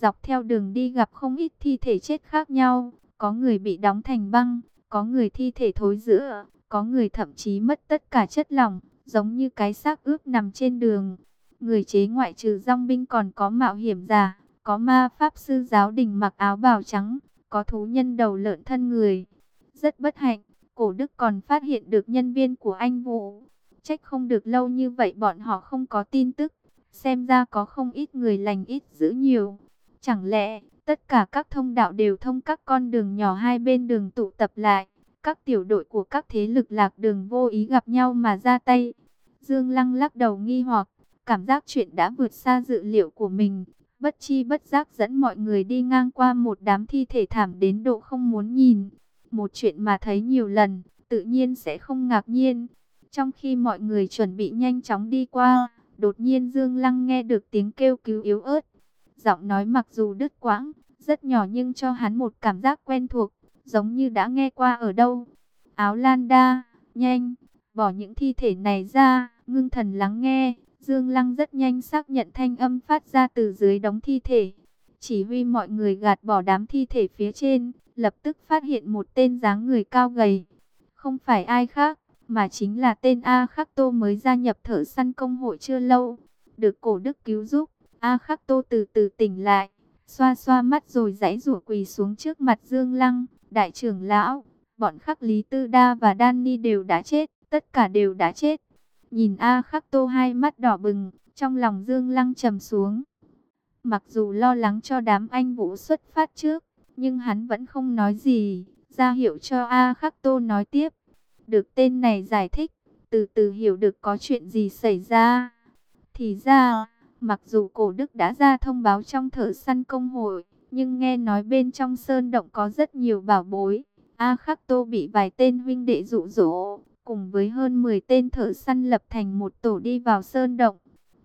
Dọc theo đường đi gặp không ít thi thể chết khác nhau, có người bị đóng thành băng, có người thi thể thối rữa, có người thậm chí mất tất cả chất lỏng, giống như cái xác ướp nằm trên đường. Người chế ngoại trừ dòng binh còn có mạo hiểm giả, có ma pháp sư giáo đình mặc áo bào trắng, có thú nhân đầu lợn thân người. Rất bất hạnh, cổ đức còn phát hiện được nhân viên của anh Vũ. Trách không được lâu như vậy bọn họ không có tin tức. Xem ra có không ít người lành ít giữ nhiều. Chẳng lẽ tất cả các thông đạo đều thông các con đường nhỏ hai bên đường tụ tập lại. Các tiểu đội của các thế lực lạc đường vô ý gặp nhau mà ra tay. Dương Lăng lắc đầu nghi hoặc, cảm giác chuyện đã vượt xa dự liệu của mình. Bất chi bất giác dẫn mọi người đi ngang qua một đám thi thể thảm đến độ không muốn nhìn. Một chuyện mà thấy nhiều lần, tự nhiên sẽ không ngạc nhiên. Trong khi mọi người chuẩn bị nhanh chóng đi qua, đột nhiên Dương Lăng nghe được tiếng kêu cứu yếu ớt. Giọng nói mặc dù đứt quãng, rất nhỏ nhưng cho hắn một cảm giác quen thuộc, giống như đã nghe qua ở đâu. Áo Lan Đa, nhanh, bỏ những thi thể này ra, ngưng thần lắng nghe. Dương Lăng rất nhanh xác nhận thanh âm phát ra từ dưới đống thi thể. Chỉ huy mọi người gạt bỏ đám thi thể phía trên, lập tức phát hiện một tên dáng người cao gầy. Không phải ai khác, mà chính là tên A Khắc Tô mới gia nhập thợ săn công hội chưa lâu. Được cổ đức cứu giúp, A Khắc Tô từ từ tỉnh lại, xoa xoa mắt rồi giãy rủa quỳ xuống trước mặt Dương Lăng, đại trưởng lão. Bọn khắc Lý Tư Đa và Danny đều đã chết, tất cả đều đã chết. Nhìn A Khắc Tô hai mắt đỏ bừng, trong lòng Dương Lăng trầm xuống. Mặc dù lo lắng cho đám anh vũ xuất phát trước, nhưng hắn vẫn không nói gì, ra hiệu cho A Khắc Tô nói tiếp. Được tên này giải thích, từ từ hiểu được có chuyện gì xảy ra. Thì ra, mặc dù cổ đức đã ra thông báo trong thợ săn công hội, nhưng nghe nói bên trong sơn động có rất nhiều bảo bối. A Khắc Tô bị vài tên huynh đệ dụ dỗ, cùng với hơn 10 tên thợ săn lập thành một tổ đi vào sơn động.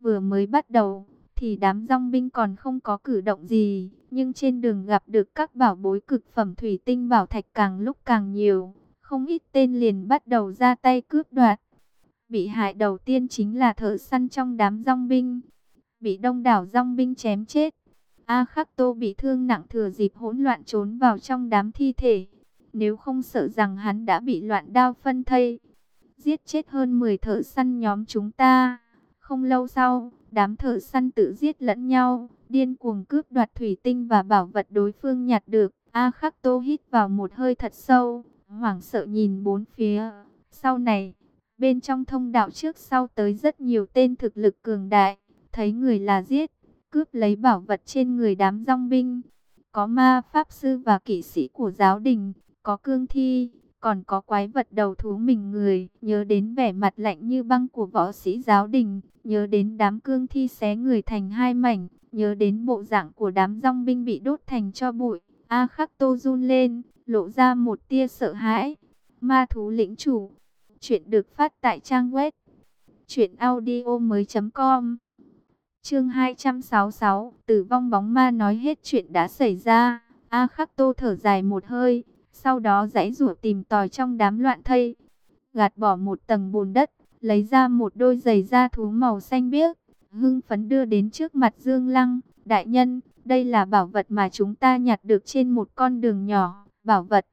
Vừa mới bắt đầu, thì đám rong binh còn không có cử động gì, nhưng trên đường gặp được các bảo bối cực phẩm thủy tinh bảo thạch càng lúc càng nhiều, không ít tên liền bắt đầu ra tay cướp đoạt. Bị hại đầu tiên chính là thợ săn trong đám rong binh, bị đông đảo rong binh chém chết. A Khắc Tô bị thương nặng thừa dịp hỗn loạn trốn vào trong đám thi thể, nếu không sợ rằng hắn đã bị loạn đao phân thây, giết chết hơn 10 thợ săn nhóm chúng ta. Không lâu sau, đám thợ săn tự giết lẫn nhau, điên cuồng cướp đoạt thủy tinh và bảo vật đối phương nhặt được. A Khắc Tô hít vào một hơi thật sâu, hoảng sợ nhìn bốn phía. Sau này, bên trong thông đạo trước sau tới rất nhiều tên thực lực cường đại, thấy người là giết, cướp lấy bảo vật trên người đám rong binh. Có ma pháp sư và kỵ sĩ của giáo đình, có cương thi, còn có quái vật đầu thú mình người, nhớ đến vẻ mặt lạnh như băng của võ sĩ giáo đình, nhớ đến đám cương thi xé người thành hai mảnh, nhớ đến bộ dạng của đám rong binh bị đốt thành cho bụi. A khắc tô run lên, lộ ra một tia sợ hãi. Ma thú lĩnh chủ, chuyện được phát tại trang web truyệnaudiomoi.com. Chương 266, Tử vong bóng ma nói hết chuyện đã xảy ra. A Khắc Tô thở dài một hơi, sau đó giãy rủa tìm tòi trong đám loạn thây, gạt bỏ một tầng bùn đất, lấy ra một đôi giày da thú màu xanh biếc, hưng phấn đưa đến trước mặt Dương Lăng, đại nhân, đây là bảo vật mà chúng ta nhặt được trên một con đường nhỏ, bảo vật.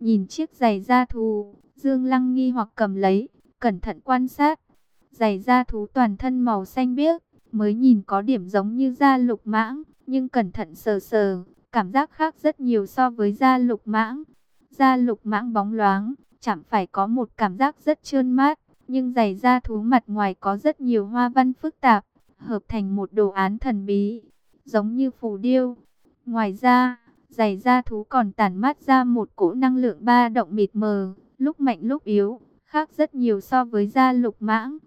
Nhìn chiếc giày da thú, Dương Lăng nghi hoặc cầm lấy, cẩn thận quan sát. Giày da thú toàn thân màu xanh biếc, mới nhìn có điểm giống như da lục mãng, nhưng cẩn thận sờ sờ, cảm giác khác rất nhiều so với da lục mãng. Da lục mãng bóng loáng, chẳng phải có một cảm giác rất trơn mát, nhưng giày da thú mặt ngoài có rất nhiều hoa văn phức tạp, hợp thành một đồ án thần bí, giống như phù điêu. Ngoài ra, giày da thú còn tản mát ra một cỗ năng lượng ba động mịt mờ, lúc mạnh lúc yếu, khác rất nhiều so với da lục mãng.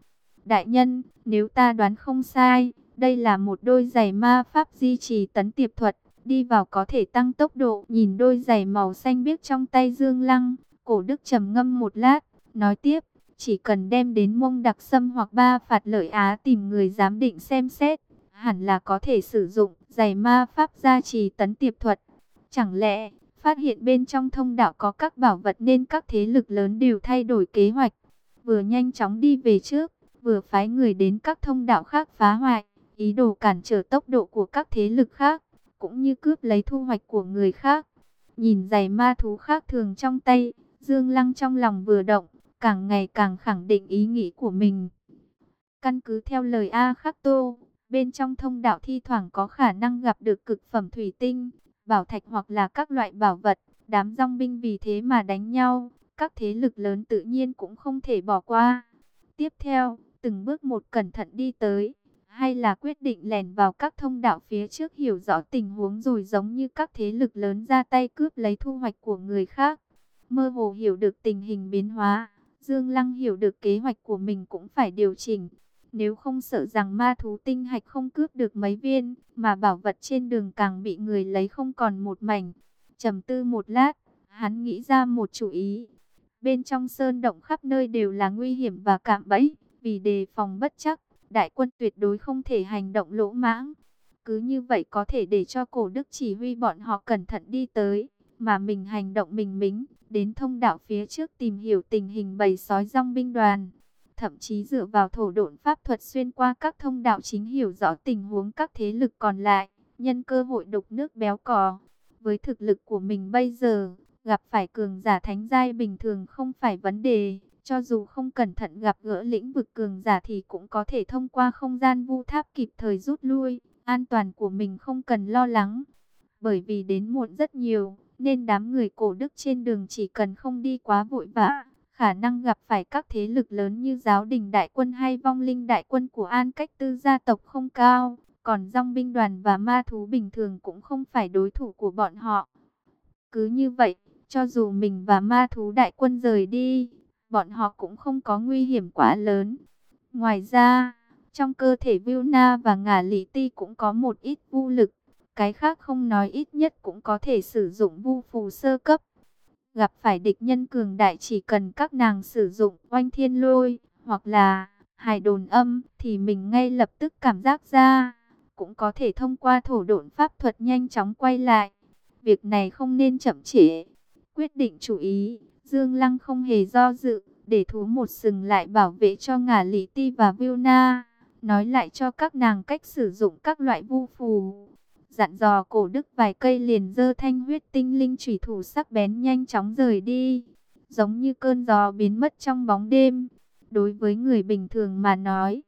Đại nhân, nếu ta đoán không sai, đây là một đôi giày ma pháp di trì tấn tiệp thuật, đi vào có thể tăng tốc độ. Nhìn đôi giày màu xanh biếc trong tay Dương Lăng, cổ đức trầm ngâm một lát, nói tiếp, chỉ cần đem đến mông đặc sâm hoặc ba phạt lợi Á tìm người giám định xem xét, hẳn là có thể sử dụng giày ma pháp gia trì tấn tiệp thuật. Chẳng lẽ, phát hiện bên trong thông đạo có các bảo vật nên các thế lực lớn đều thay đổi kế hoạch, vừa nhanh chóng đi về trước, vừa phái người đến các thông đạo khác phá hoại, ý đồ cản trở tốc độ của các thế lực khác. cũng như cướp lấy thu hoạch của người khác. Nhìn giày ma thú khác thường trong tay, Dương Lăng trong lòng vừa động, càng ngày càng khẳng định ý nghĩ của mình. Căn cứ theo lời A Khắc Tô, bên trong thông đạo thi thoảng có khả năng gặp được cực phẩm thủy tinh, bảo thạch hoặc là các loại bảo vật, đám rong binh vì thế mà đánh nhau, các thế lực lớn tự nhiên cũng không thể bỏ qua. Tiếp theo, từng bước một cẩn thận đi tới, hay là quyết định lèn vào các thông đạo phía trước hiểu rõ tình huống rồi giống như các thế lực lớn ra tay cướp lấy thu hoạch của người khác. Mơ hồ hiểu được tình hình biến hóa, Dương Lăng hiểu được kế hoạch của mình cũng phải điều chỉnh. Nếu không sợ rằng ma thú tinh hạch không cướp được mấy viên, mà bảo vật trên đường càng bị người lấy không còn một mảnh. trầm tư một lát, hắn nghĩ ra một chủ ý. Bên trong sơn động khắp nơi đều là nguy hiểm và cạm bẫy, vì đề phòng bất chắc, đại quân tuyệt đối không thể hành động lỗ mãng. Cứ như vậy có thể để cho cổ đức chỉ huy bọn họ cẩn thận đi tới, mà mình hành động mình mính, đến thông đạo phía trước tìm hiểu tình hình bầy sói rong binh đoàn. Thậm chí dựa vào thổ độn pháp thuật xuyên qua các thông đạo chính hiểu rõ tình huống các thế lực còn lại, nhân cơ hội đục nước béo cò. Với thực lực của mình bây giờ, gặp phải cường giả thánh giai bình thường không phải vấn đề. Cho dù không cẩn thận gặp gỡ lĩnh vực cường giả thì cũng có thể thông qua không gian vu tháp kịp thời rút lui. An toàn của mình không cần lo lắng. Bởi vì đến muộn rất nhiều, nên đám người cổ đức trên đường chỉ cần không đi quá vội vã. Khả năng gặp phải các thế lực lớn như giáo đình đại quân hay vong linh đại quân của An Cách Tư gia tộc không cao. Còn dòng binh đoàn và ma thú bình thường cũng không phải đối thủ của bọn họ. Cứ như vậy, cho dù mình và ma thú đại quân rời đi, bọn họ cũng không có nguy hiểm quá lớn. Ngoài ra, trong cơ thể Vilna và ngả lý ti cũng có một ít vu lực. Cái khác không nói ít nhất cũng có thể sử dụng vu phù sơ cấp. Gặp phải địch nhân cường đại chỉ cần các nàng sử dụng oanh thiên lôi, hoặc là hài đồn âm, thì mình ngay lập tức cảm giác ra. Cũng có thể thông qua thổ độn pháp thuật nhanh chóng quay lại. Việc này không nên chậm trễ. Quyết định chủ ý, Dương Lăng không hề do dự, để thú một sừng lại bảo vệ cho ngả lý ti và Vilna, nói lại cho các nàng cách sử dụng các loại vu phù. Dặn dò cổ đức vài cây liền dơ thanh huyết tinh linh chủy thủ sắc bén nhanh chóng rời đi, giống như cơn gió biến mất trong bóng đêm. Đối với người bình thường mà nói,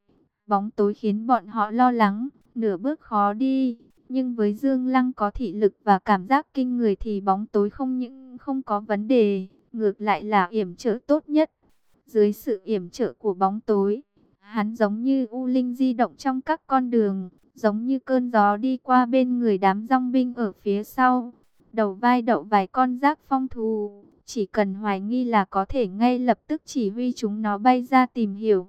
bóng tối khiến bọn họ lo lắng, nửa bước khó đi. Nhưng với Dương Lăng có thị lực và cảm giác kinh người thì bóng tối không những không có vấn đề, ngược lại là yểm trợ tốt nhất. Dưới sự yểm trợ của bóng tối, hắn giống như u linh di động trong các con đường, giống như cơn gió đi qua bên người đám rong binh ở phía sau. Đầu vai đậu vài con rác phong thù, chỉ cần hoài nghi là có thể ngay lập tức chỉ huy chúng nó bay ra tìm hiểu.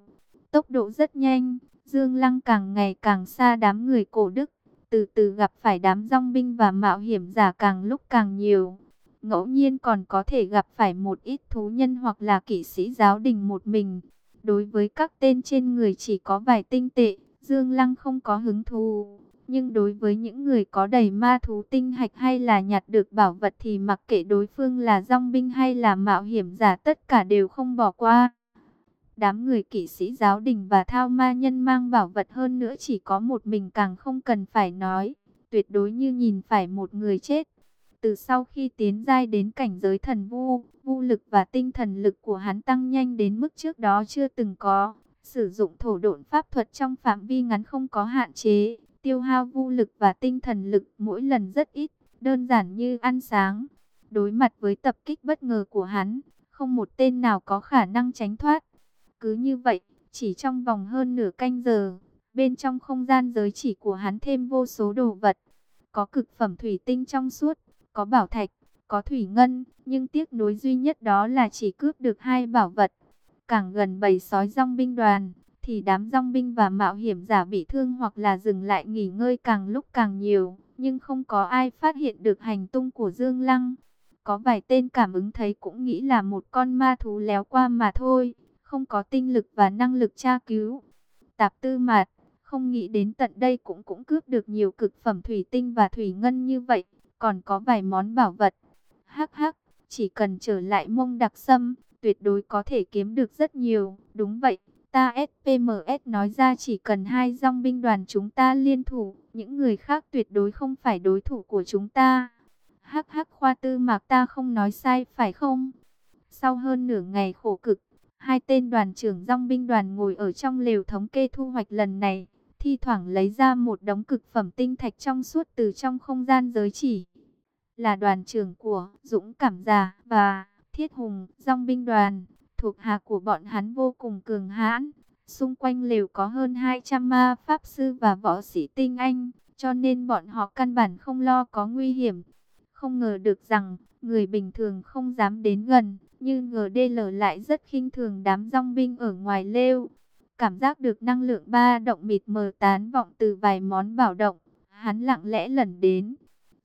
Tốc độ rất nhanh, Dương Lăng càng ngày càng xa đám người cổ đức, từ từ gặp phải đám rong binh và mạo hiểm giả càng lúc càng nhiều ngẫu nhiên còn có thể gặp phải một ít thú nhân hoặc là kỵ sĩ giáo đình một mình. Đối với các tên trên người chỉ có vài tinh tệ, Dương Lăng không có hứng thú. Nhưng đối với những người có đầy ma thú tinh hạch hay là nhặt được bảo vật thì mặc kệ đối phương là dòng binh hay là mạo hiểm giả tất cả đều không bỏ qua. Đám người kỵ sĩ giáo đình và thao ma nhân mang bảo vật hơn nữa chỉ có một mình càng không cần phải nói. Tuyệt đối như nhìn phải một người chết. Từ sau khi tiến giai đến cảnh giới thần vu, vu lực và tinh thần lực của hắn tăng nhanh đến mức trước đó chưa từng có. Sử dụng thổ độn pháp thuật trong phạm vi ngắn không có hạn chế, tiêu hao vu lực và tinh thần lực mỗi lần rất ít, đơn giản như ăn sáng. Đối mặt với tập kích bất ngờ của hắn, không một tên nào có khả năng tránh thoát. Cứ như vậy, chỉ trong vòng hơn nửa canh giờ, bên trong không gian giới chỉ của hắn thêm vô số đồ vật. Có cực phẩm thủy tinh trong suốt, có bảo thạch, có thủy ngân, nhưng tiếc nối duy nhất đó là chỉ cướp được hai bảo vật. Càng gần bầy sói rong binh đoàn, thì đám rong binh và mạo hiểm giả bị thương hoặc là dừng lại nghỉ ngơi càng lúc càng nhiều, nhưng không có ai phát hiện được hành tung của Dương Lăng. Có vài tên cảm ứng thấy cũng nghĩ là một con ma thú léo qua mà thôi, không có tinh lực và năng lực tra cứu. Tạp tư mạt, không nghĩ đến tận đây cũng cũng cướp được nhiều cực phẩm thủy tinh và thủy ngân như vậy còn có vài món bảo vật. Hắc hắc, chỉ cần trở lại mông đặc sâm, tuyệt đối có thể kiếm được rất nhiều. Đúng vậy, ta SPMS nói ra chỉ cần hai dòng binh đoàn chúng ta liên thủ, những người khác tuyệt đối không phải đối thủ của chúng ta. Hắc hắc khoa tư mạc ta không nói sai phải không? Sau hơn nửa ngày khổ cực, hai tên đoàn trưởng dòng binh đoàn ngồi ở trong lều thống kê thu hoạch lần này, thi thoảng lấy ra một đống cực phẩm tinh thạch trong suốt từ trong không gian giới chỉ. Là đoàn trưởng của Dũng Cảm Già và Thiết Hùng, dòng binh đoàn, thuộc hạ của bọn hắn vô cùng cường hãn. Xung quanh lều có hơn 200 ma pháp sư và võ sĩ tinh anh, cho nên bọn họ căn bản không lo có nguy hiểm. Không ngờ được rằng, người bình thường không dám đến gần, nhưng DL lại rất khinh thường đám dòng binh ở ngoài lêu. Cảm giác được năng lượng ba động mịt mờ tán vọng từ vài món bảo động, hắn lặng lẽ lẩn đến,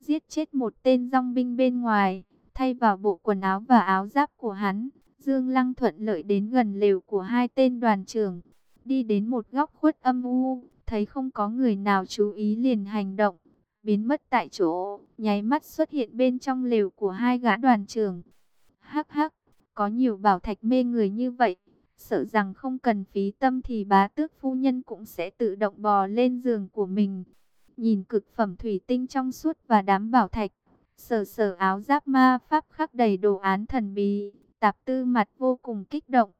giết chết một tên rong binh bên ngoài, thay vào bộ quần áo và áo giáp của hắn. Dương Lăng thuận lợi đến gần lều của hai tên đoàn trưởng, đi đến một góc khuất âm u, thấy không có người nào chú ý liền hành động, biến mất tại chỗ, nháy mắt xuất hiện bên trong lều của hai gã đoàn trưởng. Hắc hắc, có nhiều bảo thạch mê người như vậy, sợ rằng không cần phí tâm thì bá tước phu nhân cũng sẽ tự động bò lên giường của mình. Nhìn cực phẩm thủy tinh trong suốt và đám bảo thạch, sờ sờ áo giáp ma pháp khắc đầy đồ án thần bí, tạp tư mặt vô cùng kích động.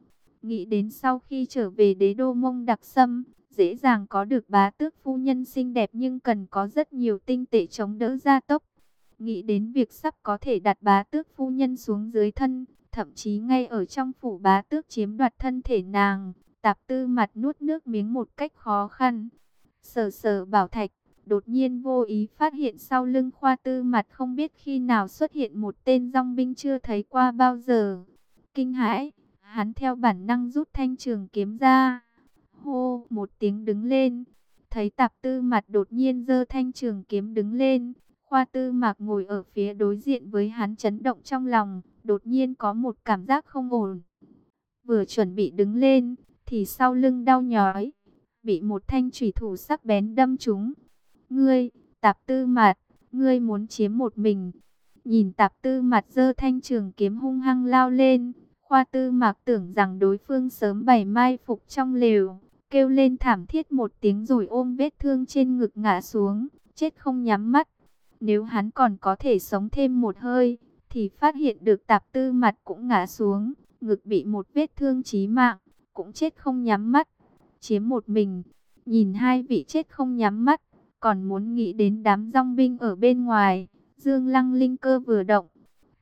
Nghĩ đến sau khi trở về đế đô mông đặc sâm, dễ dàng có được bá tước phu nhân xinh đẹp nhưng cần có rất nhiều tinh tệ chống đỡ gia tốc. Nghĩ đến việc sắp có thể đặt bá tước phu nhân xuống dưới thân, thậm chí ngay ở trong phủ bá tước chiếm đoạt thân thể nàng, tạp tư mặt nuốt nước miếng một cách khó khăn. Sờ sờ bảo thạch, đột nhiên vô ý phát hiện sau lưng khoa tư mặt không biết khi nào xuất hiện một tên dòng binh chưa thấy qua bao giờ. Kinh hãi, hắn theo bản năng rút thanh trường kiếm ra. Hô, một tiếng đứng lên. Thấy tạp tư mặt đột nhiên giơ thanh trường kiếm đứng lên. Khoa tư mạc ngồi ở phía đối diện với hắn chấn động trong lòng. Đột nhiên có một cảm giác không ổn. Vừa chuẩn bị đứng lên, thì sau lưng đau nhói. Bị một thanh thủy thủ sắc bén đâm trúng. Ngươi, tạp tư mạt, ngươi muốn chiếm một mình. Nhìn tạp tư mặt dơ thanh trường kiếm hung hăng lao lên. Khoa tư mạc tưởng rằng đối phương sớm bày mai phục trong lều. Kêu lên thảm thiết một tiếng rồi ôm vết thương trên ngực ngã xuống. Chết không nhắm mắt. Nếu hắn còn có thể sống thêm một hơi. Thì phát hiện được tạp tư mặt cũng ngã xuống. Ngực bị một vết thương chí mạng. Cũng chết không nhắm mắt. Chiếm một mình. Nhìn hai vị chết không nhắm mắt còn muốn nghĩ đến đám rong binh ở bên ngoài. Dương Lăng linh cơ vừa động,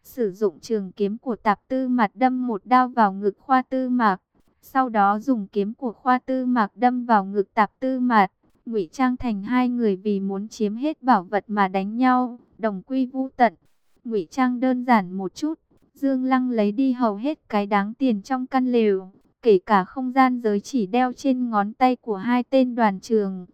sử dụng trường kiếm của tạp tư mặt đâm một đao vào ngực khoa tư mạc. Sau đó dùng kiếm của khoa tư mạc đâm vào ngực tạp tư mạc ngụy trang thành hai người vì muốn chiếm hết bảo vật mà đánh nhau, đồng quy vu tận. Ngụy trang đơn giản một chút, Dương Lăng lấy đi hầu hết cái đáng tiền trong căn lều, kể cả không gian giới chỉ đeo trên ngón tay của hai tên đoàn trường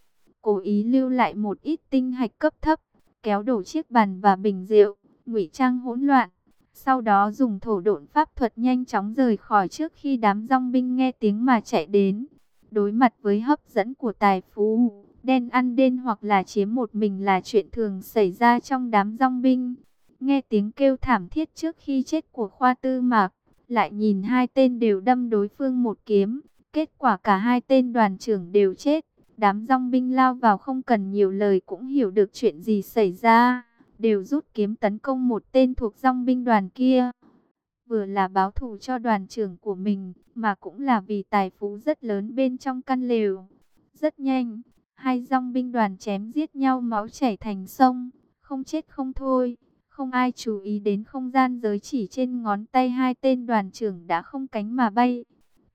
cố ý lưu lại một ít tinh hạch cấp thấp, kéo đổ chiếc bàn và bình rượu, ngụy trang hỗn loạn. Sau đó dùng thổ độn pháp thuật nhanh chóng rời khỏi trước khi đám rong binh nghe tiếng mà chạy đến. Đối mặt với hấp dẫn của tài phú, đen ăn đen hoặc là chiếm một mình là chuyện thường xảy ra trong đám rong binh. Nghe tiếng kêu thảm thiết trước khi chết của khoa tư mạc, lại nhìn hai tên đều đâm đối phương một kiếm. Kết quả cả hai tên đoàn trưởng đều chết. Đám rong binh lao vào không cần nhiều lời cũng hiểu được chuyện gì xảy ra. Đều rút kiếm tấn công một tên thuộc rong binh đoàn kia. Vừa là báo thù cho đoàn trưởng của mình, mà cũng là vì tài phú rất lớn bên trong căn lều. Rất nhanh, hai dòng binh đoàn chém giết nhau máu chảy thành sông, không chết không thôi. Không ai chú ý đến không gian giới chỉ trên ngón tay hai tên đoàn trưởng đã không cánh mà bay.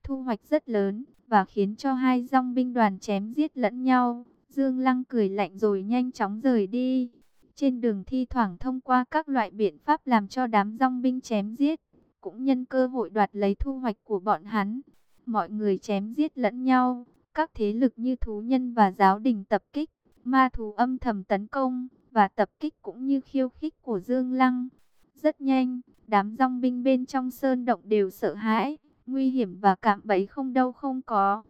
Thu hoạch rất lớn, và khiến cho hai dòng binh đoàn chém giết lẫn nhau. Dương Lăng cười lạnh rồi nhanh chóng rời đi. Trên đường thi thoảng thông qua các loại biện pháp làm cho đám dòng binh chém giết, cũng nhân cơ hội đoạt lấy thu hoạch của bọn hắn. Mọi người chém giết lẫn nhau, các thế lực như thú nhân và giáo đình tập kích, ma thú âm thầm tấn công, và tập kích cũng như khiêu khích của Dương Lăng. Rất nhanh, đám rong binh bên trong sơn động đều sợ hãi, nguy hiểm và cạm bẫy không đâu không có.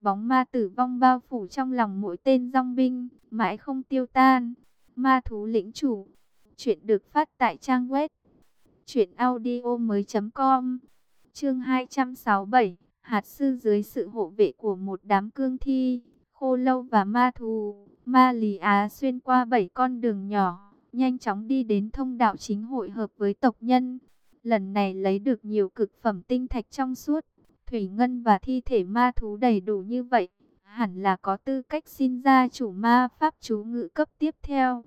Bóng ma tử vong bao phủ trong lòng mỗi tên rong binh, mãi không tiêu tan. Ma thú lĩnh chủ. Chuyện được phát tại trang web. Chuyện audio mới com. Chương 267 hạt sư dưới sự hộ vệ của một đám cương thi, khô lâu và ma thú. Ma Lý Á xuyên qua bảy con đường nhỏ, nhanh chóng đi đến thông đạo chính hội hợp với tộc nhân. Lần này lấy được nhiều cực phẩm tinh thạch trong suốt, thủy ngân và thi thể ma thú đầy đủ như vậy, hẳn là có tư cách xin ra chủ ma pháp chú ngự cấp tiếp theo.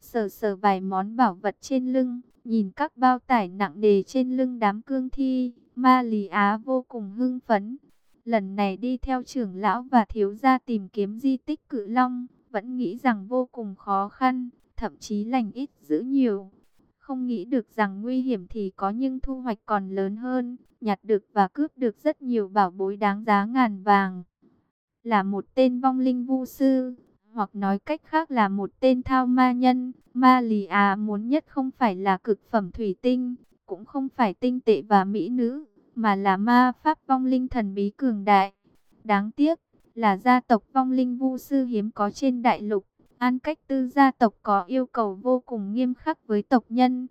Sờ sờ vài món bảo vật trên lưng, nhìn các bao tải nặng đề trên lưng đám cương thi, ma Lý á vô cùng hưng phấn. Lần này đi theo trưởng lão và thiếu gia tìm kiếm di tích cự long, vẫn nghĩ rằng vô cùng khó khăn, thậm chí lành ít giữ nhiều. Không nghĩ được rằng nguy hiểm thì có nhưng thu hoạch còn lớn hơn, nhặt được và cướp được rất nhiều bảo bối đáng giá ngàn vàng. Là một tên vong linh vu sư, hoặc nói cách khác là một tên thao ma nhân, ma lì à muốn nhất không phải là cực phẩm thủy tinh, cũng không phải tinh tệ và mỹ nữ, mà là ma pháp vong linh thần bí cường đại. Đáng tiếc, là gia tộc vong linh vu sư hiếm có trên đại lục. An cách tư gia tộc có yêu cầu vô cùng nghiêm khắc với tộc nhân.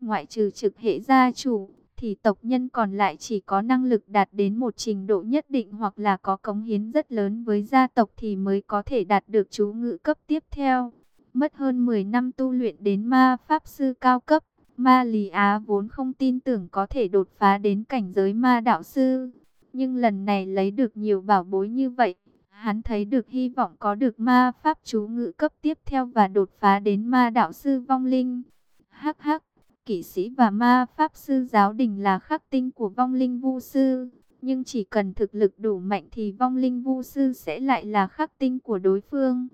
Ngoại trừ trực hệ gia chủ, thì tộc nhân còn lại chỉ có năng lực đạt đến một trình độ nhất định hoặc là có cống hiến rất lớn với gia tộc thì mới có thể đạt được chú ngự cấp tiếp theo. Mất hơn 10 năm tu luyện đến ma pháp sư cao cấp, ma Lý á vốn không tin tưởng có thể đột phá đến cảnh giới ma đạo sư. Nhưng lần này lấy được nhiều bảo bối như vậy, hắn thấy được hy vọng có được ma pháp chú ngự cấp tiếp theo và đột phá đến ma đạo sư vong linh. Hắc hắc kỵ sĩ và ma pháp sư giáo đình là khắc tinh của vong linh vu sư. Nhưng chỉ cần thực lực đủ mạnh thì vong linh vu sư sẽ lại là khắc tinh của đối phương.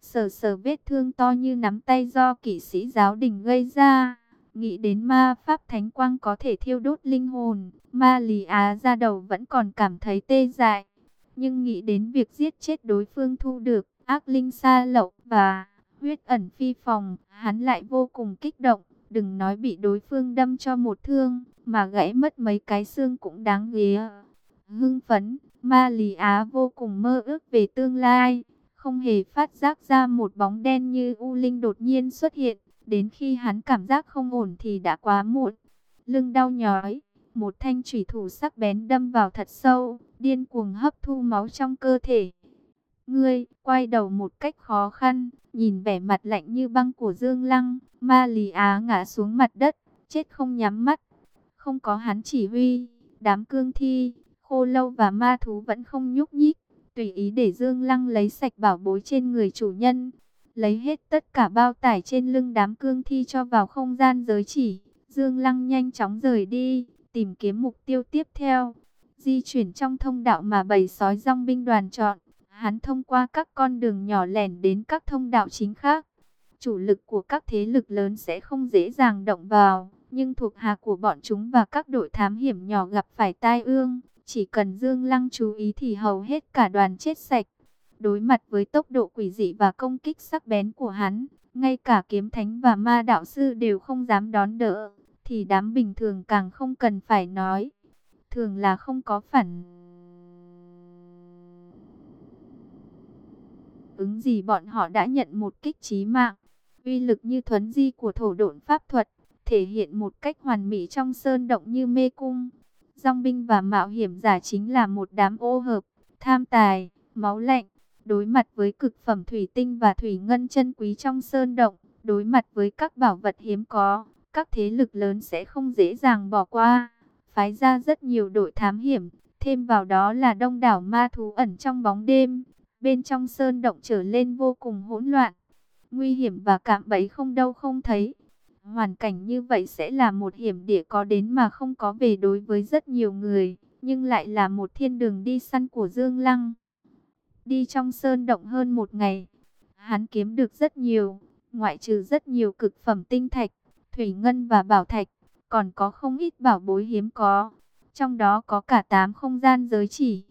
Sờ sờ vết thương to như nắm tay do kỵ sĩ giáo đình gây ra. Nghĩ đến ma pháp thánh quang có thể thiêu đốt linh hồn. Ma lì á ra đầu vẫn còn cảm thấy tê dại. Nhưng nghĩ đến việc giết chết đối phương thu được ác linh xa lậu và huyết ẩn phi phòng. Hắn lại vô cùng kích động. Đừng nói bị đối phương đâm cho một thương, mà gãy mất mấy cái xương cũng đáng ghê. Hưng phấn, ma lì á vô cùng mơ ước về tương lai, không hề phát giác ra một bóng đen như U Linh đột nhiên xuất hiện. Đến khi hắn cảm giác không ổn thì đã quá muộn. Lưng đau nhói, một thanh thủy thủ sắc bén đâm vào thật sâu, điên cuồng hấp thu máu trong cơ thể. Ngươi, quay đầu một cách khó khăn, nhìn vẻ mặt lạnh như băng của Dương Lăng, ma lì á ngã xuống mặt đất, chết không nhắm mắt. Không có hắn chỉ huy, đám cương thi, khô lâu và ma thú vẫn không nhúc nhích, tùy ý để Dương Lăng lấy sạch bảo bối trên người chủ nhân. Lấy hết tất cả bao tải trên lưng đám cương thi cho vào không gian giới chỉ. Dương Lăng nhanh chóng rời đi, tìm kiếm mục tiêu tiếp theo. Di chuyển trong thông đạo mà bầy sói rong binh đoàn chọn. Hắn thông qua các con đường nhỏ lẻn đến các thông đạo chính khác. Chủ lực của các thế lực lớn sẽ không dễ dàng động vào, nhưng thuộc hạ của bọn chúng và các đội thám hiểm nhỏ gặp phải tai ương. Chỉ cần Dương Lăng chú ý thì hầu hết cả đoàn chết sạch. Đối mặt với tốc độ quỷ dị và công kích sắc bén của hắn, ngay cả kiếm thánh và ma đạo sư đều không dám đón đỡ, thì đám bình thường càng không cần phải nói. Thường là không có phản ứng gì bọn họ đã nhận một kích trí mạng. Uy lực như thuấn di của thổ độn pháp thuật, thể hiện một cách hoàn mỹ trong sơn động như mê cung. Dòng binh và mạo hiểm giả chính là một đám ô hợp, tham tài, máu lạnh, đối mặt với cực phẩm thủy tinh và thủy ngân chân quý trong sơn động, đối mặt với các bảo vật hiếm có, các thế lực lớn sẽ không dễ dàng bỏ qua. Phái ra rất nhiều đội thám hiểm, thêm vào đó là đông đảo ma thú ẩn trong bóng đêm, Bên trong sơn động trở lên vô cùng hỗn loạn. Nguy hiểm và cạm bẫy không đâu không thấy. Hoàn cảnh như vậy sẽ là một hiểm địa có đến mà không có về đối với rất nhiều người. Nhưng lại là một thiên đường đi săn của Dương Lăng. Đi trong sơn động hơn một ngày. Hắn kiếm được rất nhiều. Ngoại trừ rất nhiều cực phẩm tinh thạch, thủy ngân và bảo thạch. Còn có không ít bảo bối hiếm có. Trong đó có cả tám không gian giới chỉ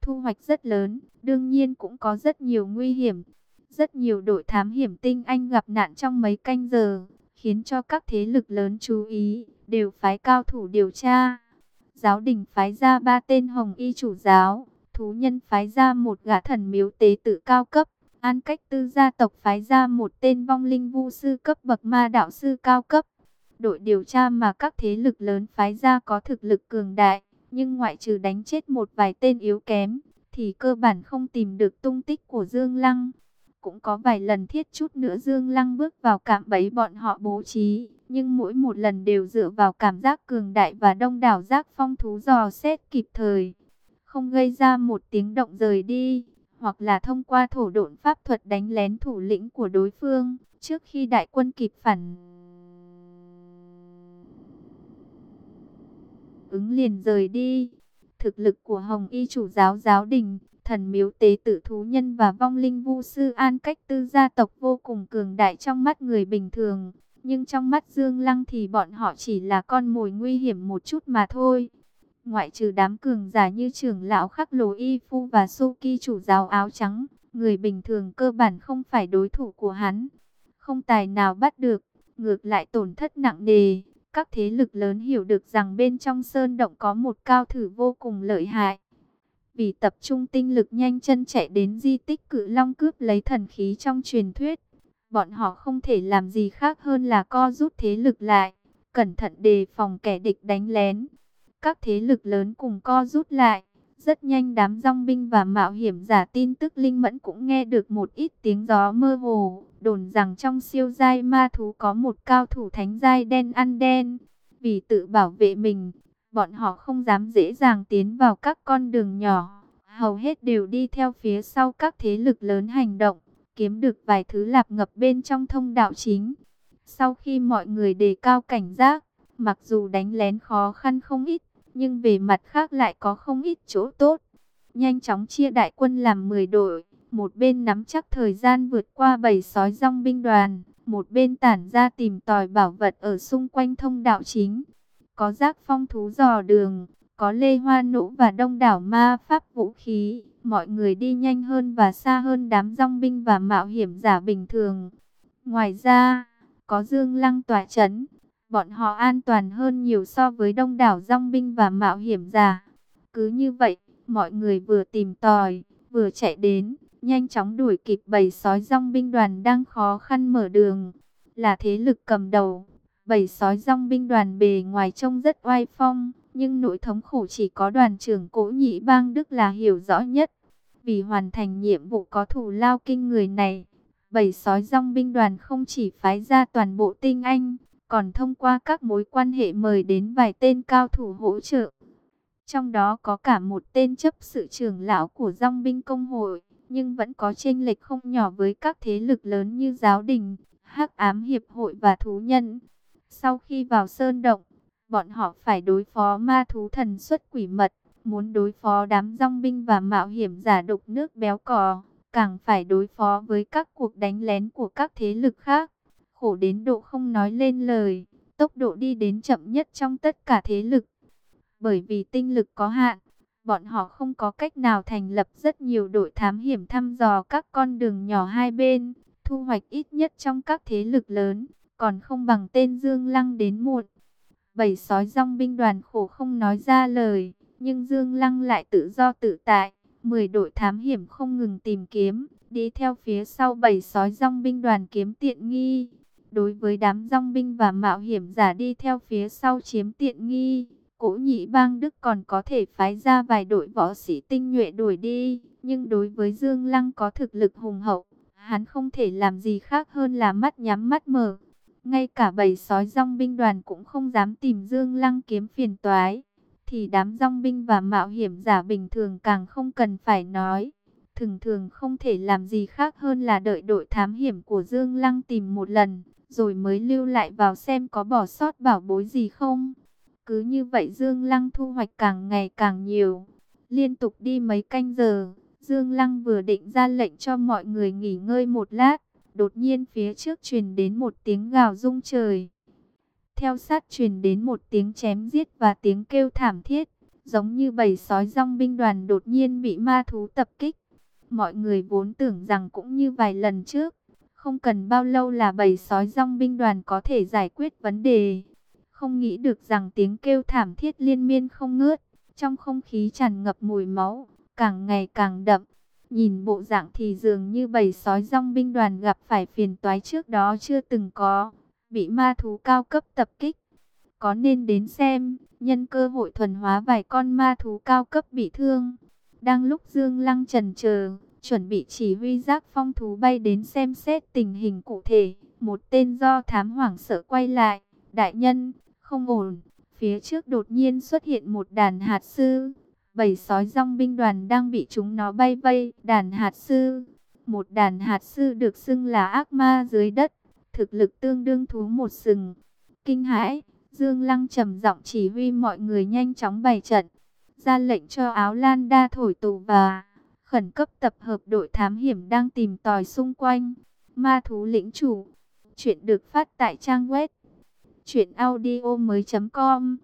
thu hoạch rất lớn, đương nhiên cũng có rất nhiều nguy hiểm. Rất nhiều đội thám hiểm tinh anh gặp nạn trong mấy canh giờ, khiến cho các thế lực lớn chú ý, đều phái cao thủ điều tra. Giáo đình phái ra ba tên hồng y chủ giáo, thú nhân phái ra một gã thần miếu tế tự cao cấp, an cách tư gia tộc phái ra một tên vong linh vu sư cấp bậc ma đạo sư cao cấp. Đội điều tra mà các thế lực lớn phái ra có thực lực cường đại, nhưng ngoại trừ đánh chết một vài tên yếu kém, thì cơ bản không tìm được tung tích của Dương Lăng. Cũng có vài lần thiết chút nữa Dương Lăng bước vào cạm bẫy bọn họ bố trí, nhưng mỗi một lần đều dựa vào cảm giác cường đại và đông đảo giác phong thú dò xét kịp thời, không gây ra một tiếng động rời đi, hoặc là thông qua thổ độn pháp thuật đánh lén thủ lĩnh của đối phương, trước khi đại quân kịp phản ứng liền rời đi. Thực lực của Hồng Y chủ giáo giáo đình, thần miếu tế Tử thú nhân và vong linh vu sư an cách tư gia tộc vô cùng cường đại trong mắt người bình thường. Nhưng trong mắt Dương Lăng thì bọn họ chỉ là con mồi nguy hiểm một chút mà thôi. Ngoại trừ đám cường giả như trưởng lão khắc lồ y phu và Suki chủ giáo áo trắng, người bình thường cơ bản không phải đối thủ của hắn. Không tài nào bắt được, ngược lại tổn thất nặng nề. Các thế lực lớn hiểu được rằng bên trong sơn động có một cao thử vô cùng lợi hại. Vì tập trung tinh lực nhanh chân chạy đến di tích cự long cướp lấy thần khí trong truyền thuyết. Bọn họ không thể làm gì khác hơn là co rút thế lực lại, cẩn thận đề phòng kẻ địch đánh lén. Các thế lực lớn cùng co rút lại. Rất nhanh đám rong binh và mạo hiểm giả tin tức linh mẫn cũng nghe được một ít tiếng gió mơ hồ, đồn rằng trong siêu giai ma thú có một cao thủ thánh giai đen ăn đen. Vì tự bảo vệ mình, bọn họ không dám dễ dàng tiến vào các con đường nhỏ, hầu hết đều đi theo phía sau các thế lực lớn hành động, kiếm được vài thứ lạp ngập bên trong thông đạo chính. Sau khi mọi người đề cao cảnh giác, mặc dù đánh lén khó khăn không ít, nhưng về mặt khác lại có không ít chỗ tốt. Nhanh chóng chia đại quân làm 10 đội, một bên nắm chắc thời gian vượt qua bầy sói rong binh đoàn, một bên tản ra tìm tòi bảo vật ở xung quanh thông đạo chính. Có giác phong thú dò đường, có lê hoa nũ và đông đảo ma pháp vũ khí, mọi người đi nhanh hơn và xa hơn đám rong binh và mạo hiểm giả bình thường. Ngoài ra, có dương lăng tỏa chấn, bọn họ an toàn hơn nhiều so với đông đảo rong binh và mạo hiểm giả. Cứ như vậy, mọi người vừa tìm tòi, vừa chạy đến, nhanh chóng đuổi kịp bầy sói rong binh đoàn đang khó khăn mở đường. Là thế lực cầm đầu, bầy sói rong binh đoàn bề ngoài trông rất oai phong, nhưng nội thống khổ chỉ có đoàn trưởng cố nhị bang Đức là hiểu rõ nhất. Vì hoàn thành nhiệm vụ có thủ lao kinh người này, bầy sói rong binh đoàn không chỉ phái ra toàn bộ tinh anh, còn thông qua các mối quan hệ mời đến vài tên cao thủ hỗ trợ. Trong đó có cả một tên chấp sự trưởng lão của dòng binh công hội, nhưng vẫn có chênh lệch không nhỏ với các thế lực lớn như giáo đình, hắc ám hiệp hội và thú nhân. Sau khi vào sơn động, bọn họ phải đối phó ma thú thần xuất quỷ mật, muốn đối phó đám dòng binh và mạo hiểm giả đục nước béo cò, càng phải đối phó với các cuộc đánh lén của các thế lực khác khổ đến độ không nói lên lời, tốc độ đi đến chậm nhất trong tất cả thế lực. Bởi vì tinh lực có hạn, bọn họ không có cách nào thành lập rất nhiều đội thám hiểm thăm dò các con đường nhỏ hai bên, thu hoạch ít nhất trong các thế lực lớn, còn không bằng tên Dương Lăng đến muộn. Bảy sói rong binh đoàn khổ không nói ra lời, nhưng Dương Lăng lại tự do tự tại, 10 đội thám hiểm không ngừng tìm kiếm, đi theo phía sau bảy sói rong binh đoàn kiếm tiện nghi. Đối với đám rong binh và mạo hiểm giả đi theo phía sau chiếm tiện nghi, Cố nhị bang Đức còn có thể phái ra vài đội võ sĩ tinh nhuệ đuổi đi. Nhưng đối với Dương Lăng có thực lực hùng hậu, hắn không thể làm gì khác hơn là mắt nhắm mắt mở. Ngay cả bầy sói rong binh đoàn cũng không dám tìm Dương Lăng kiếm phiền toái. Thì đám rong binh và mạo hiểm giả bình thường càng không cần phải nói. Thường thường không thể làm gì khác hơn là đợi đội thám hiểm của Dương Lăng tìm một lần rồi mới lưu lại vào xem có bỏ sót bảo bối gì không. Cứ như vậy Dương Lăng thu hoạch càng ngày càng nhiều. Liên tục đi mấy canh giờ, Dương Lăng vừa định ra lệnh cho mọi người nghỉ ngơi một lát. Đột nhiên phía trước truyền đến một tiếng gào rung trời. Theo sát truyền đến một tiếng chém giết và tiếng kêu thảm thiết. Giống như bầy sói rong binh đoàn đột nhiên bị ma thú tập kích. Mọi người vốn tưởng rằng cũng như vài lần trước không cần bao lâu là bầy sói rong binh đoàn có thể giải quyết vấn đề. Không nghĩ được rằng tiếng kêu thảm thiết liên miên không ngớt. Trong không khí tràn ngập mùi máu, càng ngày càng đậm. Nhìn bộ dạng thì dường như bầy sói rong binh đoàn gặp phải phiền toái trước đó chưa từng có. Bị ma thú cao cấp tập kích. có nên đến xem, nhân cơ hội thuần hóa vài con ma thú cao cấp bị thương. Đang lúc Dương Lăng trần chờ, chuẩn bị chỉ huy giác phong thú bay đến xem xét tình hình cụ thể, một tên do thám hoảng sợ quay lại, đại nhân, không ổn, phía trước đột nhiên xuất hiện một đàn hạt sư, bầy sói rong binh đoàn đang bị chúng nó bay vây, đàn hạt sư, một đàn hạt sư được xưng là ác ma dưới đất, thực lực tương đương thú một sừng. Kinh hãi, Dương Lăng trầm giọng chỉ huy mọi người nhanh chóng bày trận, ra lệnh cho áo lan đa thổi tù và khẩn cấp tập hợp đội thám hiểm đang tìm tòi xung quanh. Ma thú lĩnh chủ, chuyện được phát tại trang web truyện audio mới .com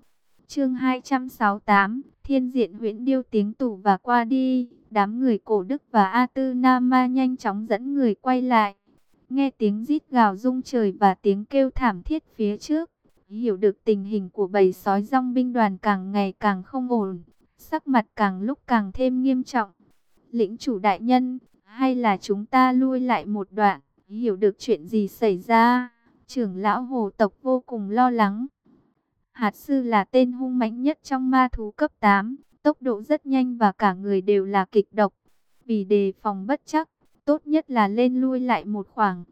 Chương 268, Thiên diện huyễn điêu tiếng tủ và qua đi, đám người cổ Đức và A Tư Nam Ma nhanh chóng dẫn người quay lại. Nghe tiếng rít gào rung trời và tiếng kêu thảm thiết phía trước, hiểu được tình hình của bầy sói rong binh đoàn càng ngày càng không ổn, sắc mặt càng lúc càng thêm nghiêm trọng. Lĩnh chủ đại nhân, hay là chúng ta lui lại một đoạn, hiểu được chuyện gì xảy ra? Trưởng lão hồ tộc vô cùng lo lắng. Hạt sư là tên hung mãnh nhất trong ma thú cấp 8, tốc độ rất nhanh và cả người đều là kịch độc. Vì đề phòng bất chắc, tốt nhất là lên lui lại một khoảng.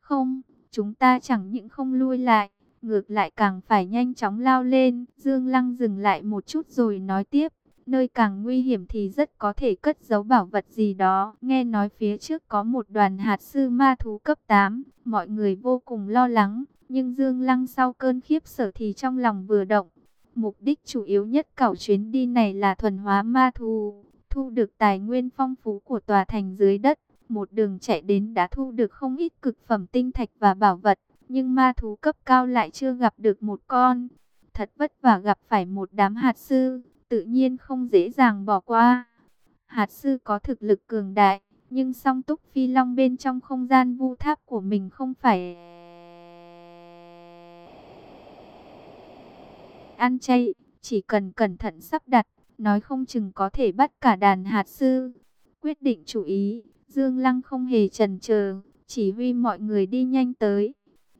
Không, chúng ta chẳng những không lui lại, ngược lại càng phải nhanh chóng lao lên. Dương Lăng dừng lại một chút rồi nói tiếp, nơi càng nguy hiểm thì rất có thể cất giấu bảo vật gì đó. Nghe nói phía trước có một đoàn hạt sư ma thú cấp 8, mọi người vô cùng lo lắng, nhưng Dương Lăng sau cơn khiếp sợ thì trong lòng vừa động. Mục đích chủ yếu nhất cảo chuyến đi này là thuần hóa ma thú, thu được tài nguyên phong phú của tòa thành dưới đất. Một đường chạy đến đã thu được không ít cực phẩm tinh thạch và bảo vật, nhưng ma thú cấp cao lại chưa gặp được một con. Thật vất vả gặp phải một đám hạt sư, tự nhiên không dễ dàng bỏ qua. Hạt sư có thực lực cường đại, nhưng song túc phi long bên trong không gian vu tháp của mình không phải... Ăn chay, chỉ cần cẩn thận sắp đặt, nói không chừng có thể bắt cả đàn hạt sư. Quyết định chủ ý, Dương Lăng không hề chần chờ, chỉ huy mọi người đi nhanh tới.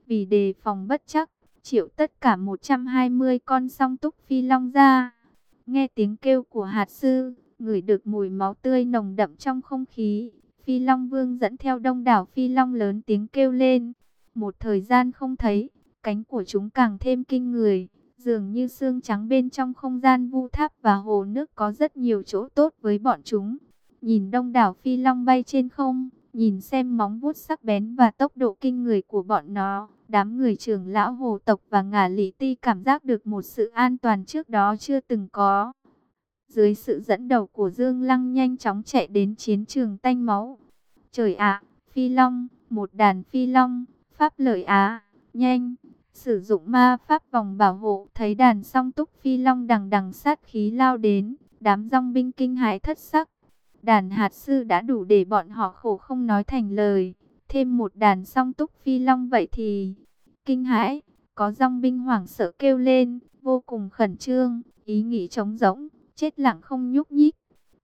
Vì đề phòng bất chắc, triệu tất cả 120 con song túc phi long ra. Nghe tiếng kêu của hạt sư, ngửi được mùi máu tươi nồng đậm trong không khí. Phi Long Vương dẫn theo đông đảo Phi Long lớn tiếng kêu lên. Một thời gian không thấy, cánh của chúng càng thêm kinh người. Dường như xương trắng bên trong không gian vu tháp và hồ nước có rất nhiều chỗ tốt với bọn chúng. Nhìn đông đảo Phi Long bay trên không, nhìn xem móng vuốt sắc bén và tốc độ kinh người của bọn nó. Đám người trưởng lão hồ tộc và ngả lý ti cảm giác được một sự an toàn trước đó chưa từng có. Dưới sự dẫn đầu của Dương Lăng nhanh chóng chạy đến chiến trường tanh máu. Trời ạ, phi long, một đàn phi long, pháp lợi á, nhanh, sử dụng ma pháp vòng bảo hộ. Thấy đàn song túc phi long đằng đằng sát khí lao đến, đám rong binh kinh hãi thất sắc. Đàn hạt sư đã đủ để bọn họ khổ không nói thành lời thêm một đàn song túc phi long vậy thì kinh hãi, có dòng binh hoảng sợ kêu lên, vô cùng khẩn trương, ý nghĩ trống rỗng, chết lặng không nhúc nhích.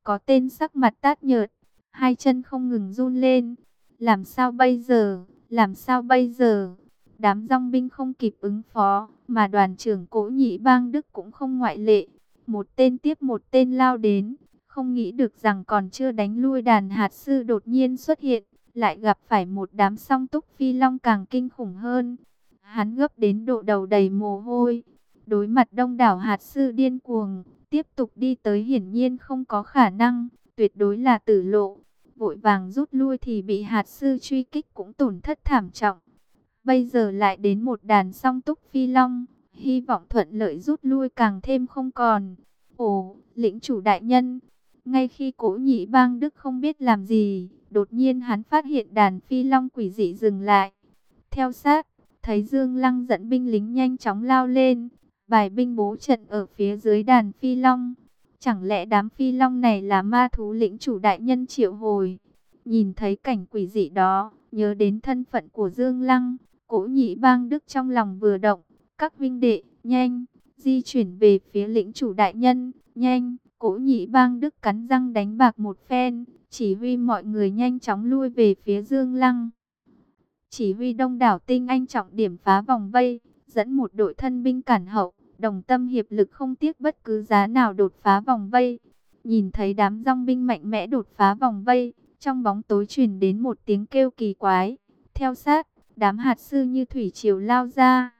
Có tên sắc mặt tát nhợt, hai chân không ngừng run lên. Làm sao bây giờ, làm sao bây giờ? Đám dòng binh không kịp ứng phó, mà đoàn trưởng cố nhị bang Đức cũng không ngoại lệ. Một tên tiếp một tên lao đến, không nghĩ được rằng còn chưa đánh lui đàn hạt sư đột nhiên xuất hiện lại gặp phải một đám song túc phi long càng kinh khủng hơn. Hắn gấp đến độ đầu đầy mồ hôi, đối mặt đông đảo hạt sư điên cuồng, tiếp tục đi tới hiển nhiên không có khả năng, tuyệt đối là tử lộ. Vội vàng rút lui thì bị hạt sư truy kích cũng tổn thất thảm trọng. Bây giờ lại đến một đàn song túc phi long, hy vọng thuận lợi rút lui càng thêm không còn. Ồ, lĩnh chủ đại nhân, ngay khi cố nhị bang Đức không biết làm gì, Đột nhiên hắn phát hiện đàn phi long quỷ dị dừng lại. Theo sát, thấy Dương Lăng dẫn binh lính nhanh chóng lao lên. Bài binh bố trận ở phía dưới đàn phi long. Chẳng lẽ đám phi long này là ma thú lĩnh chủ đại nhân triệu hồi? Nhìn thấy cảnh quỷ dị đó, nhớ đến thân phận của Dương Lăng, cổ nhị bang đức trong lòng vừa động. Các vinh đệ, nhanh, di chuyển về phía lĩnh chủ đại nhân, nhanh. Cổ nhị bang đức cắn răng đánh bạc một phen, chỉ huy mọi người nhanh chóng lui về phía Dương Lăng. Chỉ huy đông đảo tinh anh trọng điểm phá vòng vây, dẫn một đội thân binh cản hậu, đồng tâm hiệp lực không tiếc bất cứ giá nào đột phá vòng vây. Nhìn thấy đám rong binh mạnh mẽ đột phá vòng vây, trong bóng tối truyền đến một tiếng kêu kỳ quái. Theo sát, đám hạt sư như thủy triều lao ra.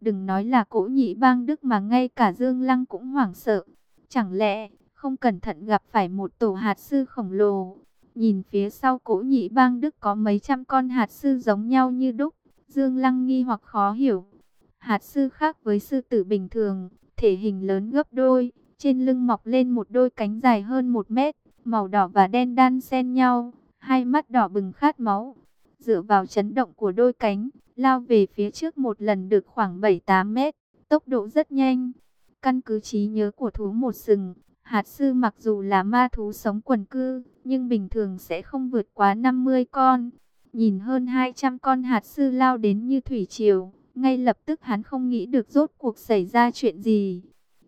Đừng nói là cỗ nhị bang Đức mà ngay cả Dương Lăng cũng hoảng sợ. Chẳng lẽ không cẩn thận gặp phải một tổ hạt sư khổng lồ? Nhìn phía sau cỗ nhị bang Đức có mấy trăm con hạt sư giống nhau như đúc. Dương Lăng nghi hoặc khó hiểu. Hạt sư khác với sư tử bình thường, thể hình lớn gấp đôi, trên lưng mọc lên một đôi cánh dài hơn một mét, màu đỏ và đen đan xen nhau, hai mắt đỏ bừng khát máu. Dựa vào chấn động của đôi cánh, lao về phía trước một lần được khoảng 7-8 mét, tốc độ rất nhanh. Căn cứ trí nhớ của thú một sừng, hạt sư mặc dù là ma thú sống quần cư, nhưng bình thường sẽ không vượt quá 50 con. Nhìn hơn 200 con hạt sư lao đến như thủy triều, ngay lập tức hắn không nghĩ được rốt cuộc xảy ra chuyện gì.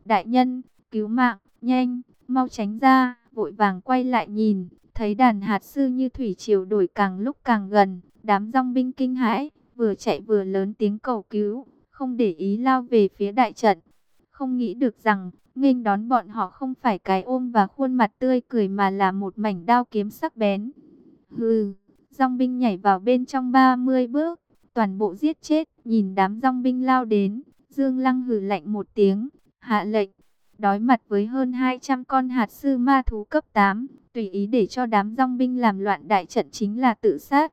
Đại nhân, cứu mạng, nhanh, mau tránh ra, vội vàng quay lại nhìn, thấy đàn hạt sư như thủy triều đổi càng lúc càng gần, đám rong binh kinh hãi, vừa chạy vừa lớn tiếng cầu cứu, không để ý lao về phía đại trận. Không nghĩ được rằng, nghênh đón bọn họ không phải cái ôm và khuôn mặt tươi cười mà là một mảnh đao kiếm sắc bén. Hừ, rong binh nhảy vào bên trong 30 bước, toàn bộ giết chết, nhìn đám rong binh lao đến, Dương Lăng hừ lạnh một tiếng, hạ lệnh, đối mặt với hơn 200 con hạt sư ma thú cấp 8, tùy ý để cho đám rong binh làm loạn đại trận chính là tự sát.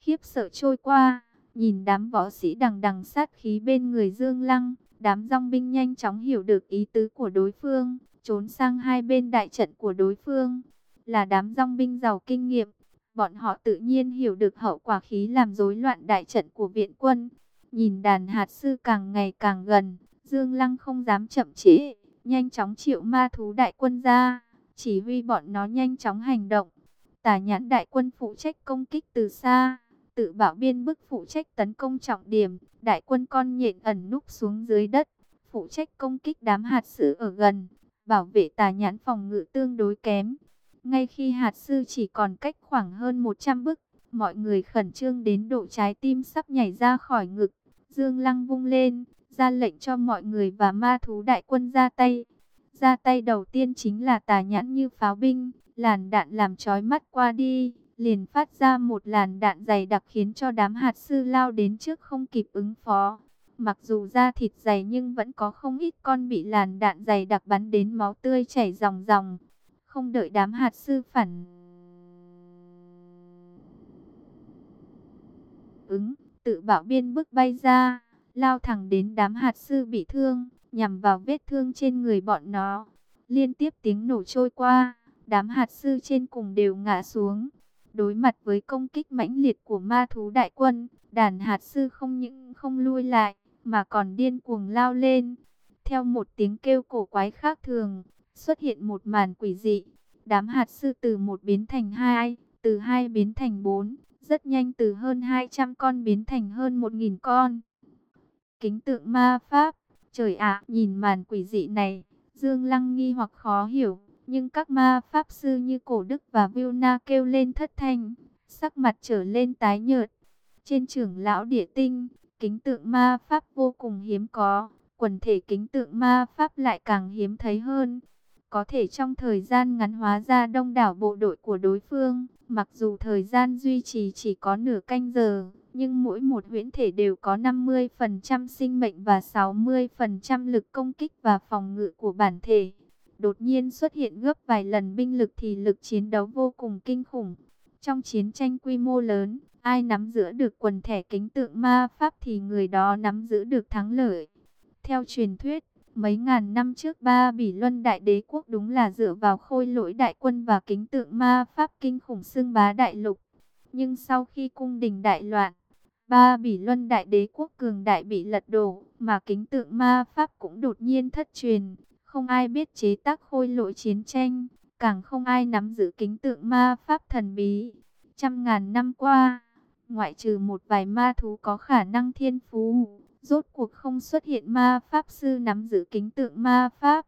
Khiếp sợ trôi qua, nhìn đám võ sĩ đằng đằng sát khí bên người Dương Lăng, đám rong binh nhanh chóng hiểu được ý tứ của đối phương, trốn sang hai bên đại trận của đối phương. Là đám rong binh giàu kinh nghiệm, bọn họ tự nhiên hiểu được hậu quả khí làm rối loạn đại trận của viện quân. Nhìn đàn hạt sư càng ngày càng gần, Dương Lăng không dám chậm trễ, nhanh chóng triệu ma thú đại quân ra, chỉ huy bọn nó nhanh chóng hành động. Tả nhãn đại quân phụ trách công kích từ xa, tự bảo biên bức phụ trách tấn công trọng điểm, đại quân con nhện ẩn núp xuống dưới đất, phụ trách công kích đám hạt sư ở gần, bảo vệ tà nhãn phòng ngự tương đối kém. Ngay khi hạt sư chỉ còn cách khoảng hơn 100 bước, mọi người khẩn trương đến độ trái tim sắp nhảy ra khỏi ngực. Dương Lăng vung lên, ra lệnh cho mọi người và ma thú đại quân ra tay. Ra tay đầu tiên chính là tà nhãn như pháo binh, làn đạn làm chói mắt qua đi, liền phát ra một làn đạn dày đặc khiến cho đám hạt sư lao đến trước không kịp ứng phó. Mặc dù da thịt dày nhưng vẫn có không ít con bị làn đạn dày đặc bắn đến máu tươi chảy ròng ròng. Không đợi đám hạt sư phản ứng, tự bảo biên bức bay ra lao thẳng đến đám hạt sư bị thương, nhằm vào vết thương trên người bọn nó. Liên tiếp tiếng nổ trôi qua, đám hạt sư trên cùng đều ngã xuống. Đối mặt với công kích mãnh liệt của ma thú đại quân, đàn hạt sư không những không lui lại, mà còn điên cuồng lao lên. Theo một tiếng kêu cổ quái khác thường, xuất hiện một màn quỷ dị. Đám hạt sư từ một biến thành hai, từ hai biến thành bốn, rất nhanh từ hơn 200 con biến thành hơn 1.000 con kính tượng ma pháp. Trời ạ, nhìn màn quỷ dị này, Dương Lăng nghi hoặc khó hiểu, nhưng các ma pháp sư như Cổ Đức và Vilna kêu lên thất thanh, sắc mặt trở lên tái nhợt. Trên trưởng lão địa tinh, kính tượng ma pháp vô cùng hiếm có, quần thể kính tượng ma pháp lại càng hiếm thấy hơn. Có thể trong thời gian ngắn hóa ra đông đảo bộ đội của đối phương, mặc dù thời gian duy trì chỉ có nửa canh giờ, nhưng mỗi một huyễn thể đều có 50% sinh mệnh và 60% lực công kích và phòng ngự của bản thể. Đột nhiên xuất hiện gấp vài lần binh lực thì lực chiến đấu vô cùng kinh khủng. Trong chiến tranh quy mô lớn, ai nắm giữ được quần thể kính tượng ma pháp thì người đó nắm giữ được thắng lợi. Theo truyền thuyết, mấy ngàn năm trước ba bỉ luân đại đế quốc đúng là dựa vào khôi lỗi đại quân và kính tượng ma pháp kinh khủng xưng bá đại lục. Nhưng sau khi cung đình đại loạn, Ba bỉ luân đại đế quốc cường đại bị lật đổ, mà kính tượng ma pháp cũng đột nhiên thất truyền. Không ai biết chế tác khôi lỗi chiến tranh, càng không ai nắm giữ kính tượng ma pháp thần bí. Trăm ngàn năm qua, ngoại trừ một vài ma thú có khả năng thiên phú, rốt cuộc không xuất hiện ma pháp sư nắm giữ kính tượng ma pháp.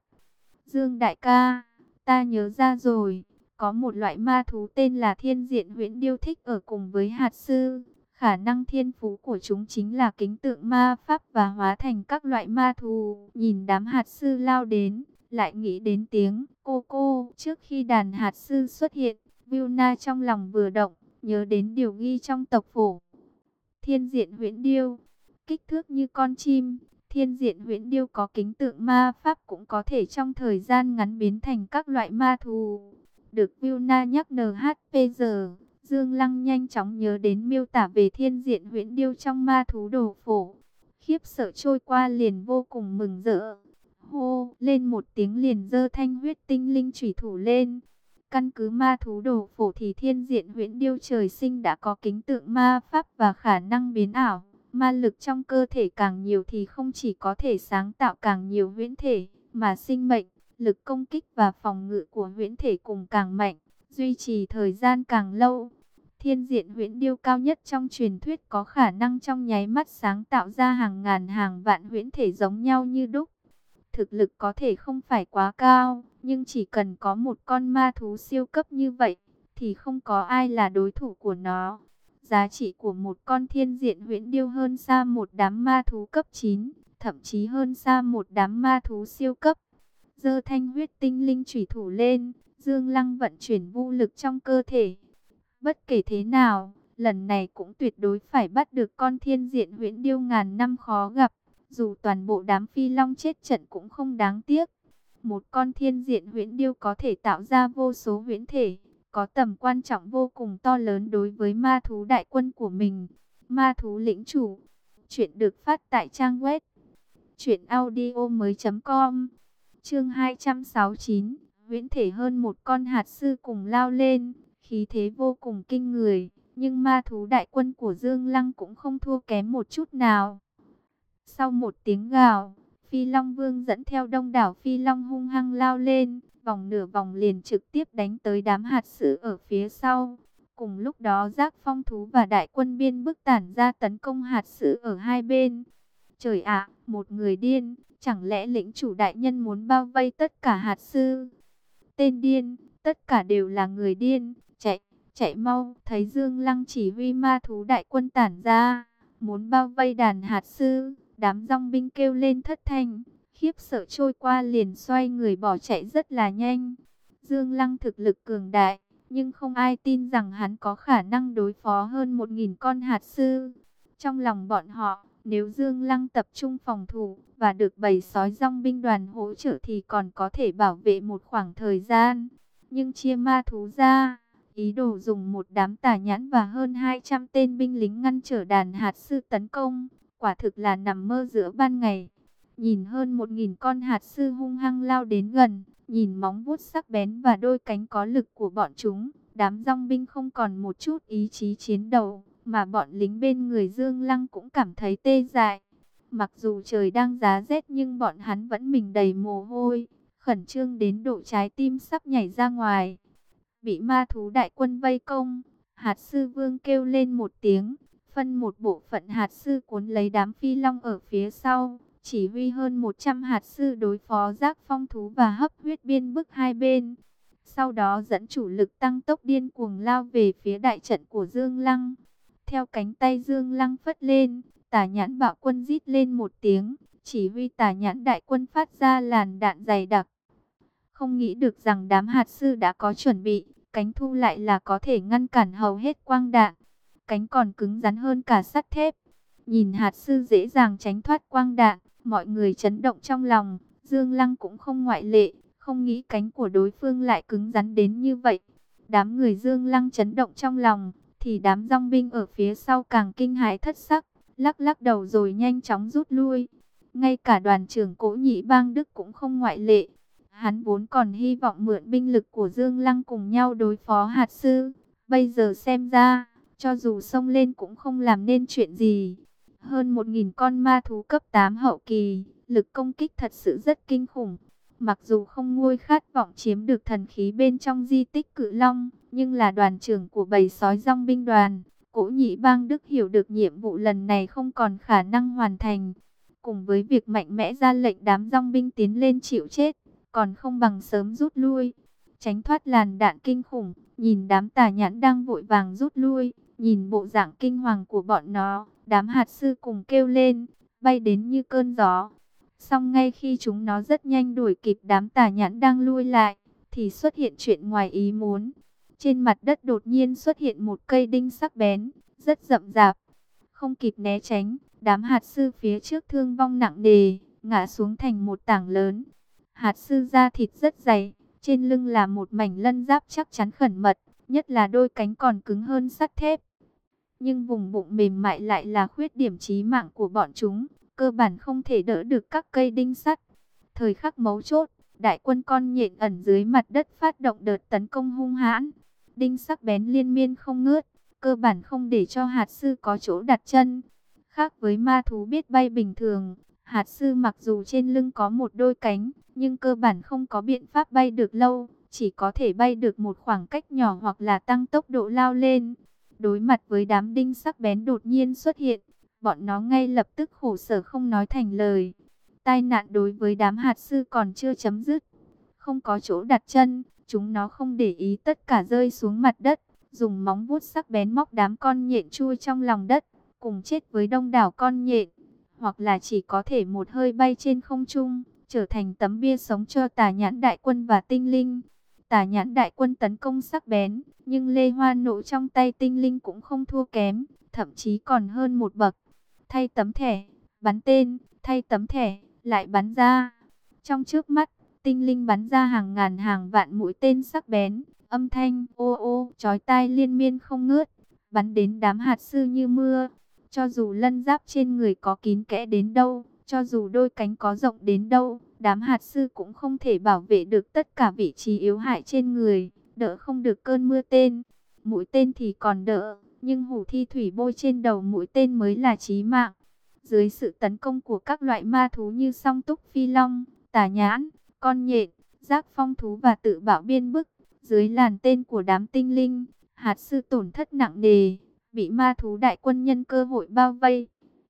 Dương đại ca, ta nhớ ra rồi, có một loại ma thú tên là thiên diện huyễn điêu thích ở cùng với hạt sư Khả năng thiên phú của chúng chính là kính tượng ma pháp và hóa thành các loại ma thú. Nhìn đám hạt sư lao đến, lại nghĩ đến tiếng cô cô. Trước khi đàn hạt sư xuất hiện, Vilna trong lòng vừa động, nhớ đến điều ghi trong tộc phổ. Thiên diện huyễn điêu, kích thước như con chim, thiên diện huyễn điêu có kính tượng ma pháp cũng có thể trong thời gian ngắn biến thành các loại ma thú. Được Vilna nhắc NHP giờ, Dương Lăng nhanh chóng nhớ đến miêu tả về thiên diện huyễn điêu trong ma thú đồ phổ. Khiếp sợ trôi qua liền vô cùng mừng rỡ. Hô, lên một tiếng liền dơ thanh huyết tinh linh chủy thủ lên. Căn cứ ma thú đồ phổ thì thiên diện huyễn điêu trời sinh đã có kính tượng ma pháp và khả năng biến ảo. Ma lực trong cơ thể càng nhiều thì không chỉ có thể sáng tạo càng nhiều huyễn thể, mà sinh mệnh, lực công kích và phòng ngự của huyễn thể cùng càng mạnh, duy trì thời gian càng lâu. Thiên diện huyễn điêu cao nhất trong truyền thuyết có khả năng trong nháy mắt sáng tạo ra hàng ngàn hàng vạn huyễn thể giống nhau như đúc. Thực lực có thể không phải quá cao, nhưng chỉ cần có một con ma thú siêu cấp như vậy, thì không có ai là đối thủ của nó. Giá trị của một con thiên diện huyễn điêu hơn xa một đám ma thú cấp 9, thậm chí hơn xa một đám ma thú siêu cấp. Dơ thanh huyết tinh linh chủy thủ lên, Dương Lăng vận chuyển vũ lực trong cơ thể. Bất kể thế nào, lần này cũng tuyệt đối phải bắt được con thiên diện huyễn điêu ngàn năm khó gặp. Dù toàn bộ đám phi long chết trận cũng không đáng tiếc. Một con thiên diện huyễn điêu có thể tạo ra vô số huyễn thể, có tầm quan trọng vô cùng to lớn đối với ma thú đại quân của mình. Ma thú lĩnh chủ. Chuyện được phát tại trang web truyệnaudiomoi.com. Chương 269, huyễn thể hơn một con hạt sư cùng lao lên, khí thế vô cùng kinh người, nhưng ma thú đại quân của Dương Lăng cũng không thua kém một chút nào. Sau một tiếng gào, Phi Long Vương dẫn theo đông đảo Phi Long hung hăng lao lên, vòng nửa vòng liền trực tiếp đánh tới đám hạt sự ở phía sau. Cùng lúc đó giác phong thú và đại quân biên bức tản ra tấn công hạt sự ở hai bên. Trời ạ, một người điên, chẳng lẽ lĩnh chủ đại nhân muốn bao vây tất cả hạt sư? Tên điên, tất cả đều là người điên, chạy, chạy mau, thấy Dương Lăng chỉ huy ma thú đại quân tản ra, muốn bao vây đàn hạt sư, đám rong binh kêu lên thất thanh, khiếp sợ trôi qua liền xoay người bỏ chạy rất là nhanh. Dương Lăng thực lực cường đại, nhưng không ai tin rằng hắn có khả năng đối phó hơn một nghìn con hạt sư. Trong lòng bọn họ, nếu Dương Lăng tập trung phòng thủ và được bầy sói rong binh đoàn hỗ trợ thì còn có thể bảo vệ một khoảng thời gian. Nhưng chia ma thú ra, ý đồ dùng một đám tà nhãn và hơn 200 tên binh lính ngăn trở đàn hạt sư tấn công, quả thực là nằm mơ giữa ban ngày. Nhìn hơn 1.000 con hạt sư hung hăng lao đến gần, nhìn móng vuốt sắc bén và đôi cánh có lực của bọn chúng, đám rong binh không còn một chút ý chí chiến đấu, mà bọn lính bên người Dương Lăng cũng cảm thấy tê dại. Mặc dù trời đang giá rét nhưng bọn hắn vẫn mình đầy mồ hôi, khẩn trương đến độ trái tim sắp nhảy ra ngoài. Bị ma thú đại quân vây công, hạt sư vương kêu lên một tiếng, phân một bộ phận hạt sư cuốn lấy đám phi long ở phía sau, chỉ huy hơn 100 hạt sư đối phó giác phong thú và hấp huyết biên bức hai bên. Sau đó dẫn chủ lực tăng tốc điên cuồng lao về phía đại trận của Dương Lăng. Theo cánh tay Dương Lăng phất lên, tả nhãn bạo quân rít lên một tiếng, chỉ huy tả nhãn đại quân phát ra làn đạn dày đặc. Không nghĩ được rằng đám hạt sư đã có chuẩn bị, cánh thu lại là có thể ngăn cản hầu hết quang đạn. Cánh còn cứng rắn hơn cả sắt thép. Nhìn hạt sư dễ dàng tránh thoát quang đạn, mọi người chấn động trong lòng, Dương Lăng cũng không ngoại lệ, không nghĩ cánh của đối phương lại cứng rắn đến như vậy. Đám người Dương Lăng chấn động trong lòng, thì đám rong binh ở phía sau càng kinh hãi thất sắc, lắc lắc đầu rồi nhanh chóng rút lui. Ngay cả đoàn trưởng cố nhị bang Đức cũng không ngoại lệ. Hắn vốn còn hy vọng mượn binh lực của Dương Lăng cùng nhau đối phó hạt sư. Bây giờ xem ra, cho dù xông lên cũng không làm nên chuyện gì. Hơn một nghìn con ma thú cấp 8 hậu kỳ, lực công kích thật sự rất kinh khủng. Mặc dù không nguôi khát vọng chiếm được thần khí bên trong di tích cự long, nhưng là đoàn trưởng của bầy sói rong binh đoàn. Cố nhị bang Đức hiểu được nhiệm vụ lần này không còn khả năng hoàn thành. Cùng với việc mạnh mẽ ra lệnh đám rong binh tiến lên chịu chết, còn không bằng sớm rút lui. Tránh thoát làn đạn kinh khủng, nhìn đám tà nhãn đang vội vàng rút lui. Nhìn bộ dạng kinh hoàng của bọn nó, đám hạt sư cùng kêu lên, bay đến như cơn gió. Xong ngay khi chúng nó rất nhanh đuổi kịp đám tà nhãn đang lui lại, thì xuất hiện chuyện ngoài ý muốn. Trên mặt đất đột nhiên xuất hiện một cây đinh sắc bén, rất rậm rạp. Không kịp né tránh, đám hạt sư phía trước thương vong nặng nề, ngã xuống thành một tảng lớn. Hạt sư da thịt rất dày, trên lưng là một mảnh lân giáp chắc chắn khẩn mật, nhất là đôi cánh còn cứng hơn sắt thép. Nhưng vùng bụng mềm mại lại là khuyết điểm chí mạng của bọn chúng, cơ bản không thể đỡ được các cây đinh sắt. Thời khắc mấu chốt, đại quân con nhện ẩn dưới mặt đất phát động đợt tấn công hung hãn. Đinh sắc bén liên miên không ngớt, cơ bản không để cho hạt sư có chỗ đặt chân. Khác với ma thú biết bay bình thường, hạt sư mặc dù trên lưng có một đôi cánh, nhưng cơ bản không có biện pháp bay được lâu, chỉ có thể bay được một khoảng cách nhỏ hoặc là tăng tốc độ lao lên. Đối mặt với đám đinh sắc bén đột nhiên xuất hiện, bọn nó ngay lập tức khổ sở không nói thành lời. Tai nạn đối với đám hạt sư còn chưa chấm dứt. Không có chỗ đặt chân, chúng nó không để ý tất cả rơi xuống mặt đất, dùng móng vuốt sắc bén móc đám con nhện chui trong lòng đất, cùng chết với đông đảo con nhện, hoặc là chỉ có thể một hơi bay trên không trung, trở thành tấm bia sống cho tà nhãn đại quân và tinh linh. Tà nhãn đại quân tấn công sắc bén, nhưng lê hoa nộ trong tay tinh linh cũng không thua kém, thậm chí còn hơn một bậc. Thay tấm thẻ, bắn tên, thay tấm thẻ, lại bắn ra. Trong trước mắt, tinh linh bắn ra hàng ngàn hàng vạn mũi tên sắc bén, âm thanh ô ô, chói tai liên miên không ngớt, bắn đến đám hạt sư như mưa. Cho dù lân giáp trên người có kín kẽ đến đâu, cho dù đôi cánh có rộng đến đâu, đám hạt sư cũng không thể bảo vệ được tất cả vị trí yếu hại trên người, đỡ không được cơn mưa tên. Mũi tên thì còn đỡ, nhưng hủ thi thủy bôi trên đầu mũi tên mới là chí mạng. Dưới sự tấn công của các loại ma thú như song túc phi long, tà nhãn, con nhện, giác phong thú và tự bảo biên bức, dưới làn tên của đám tinh linh, hạt sư tổn thất nặng nề, bị ma thú đại quân nhân cơ hội bao vây,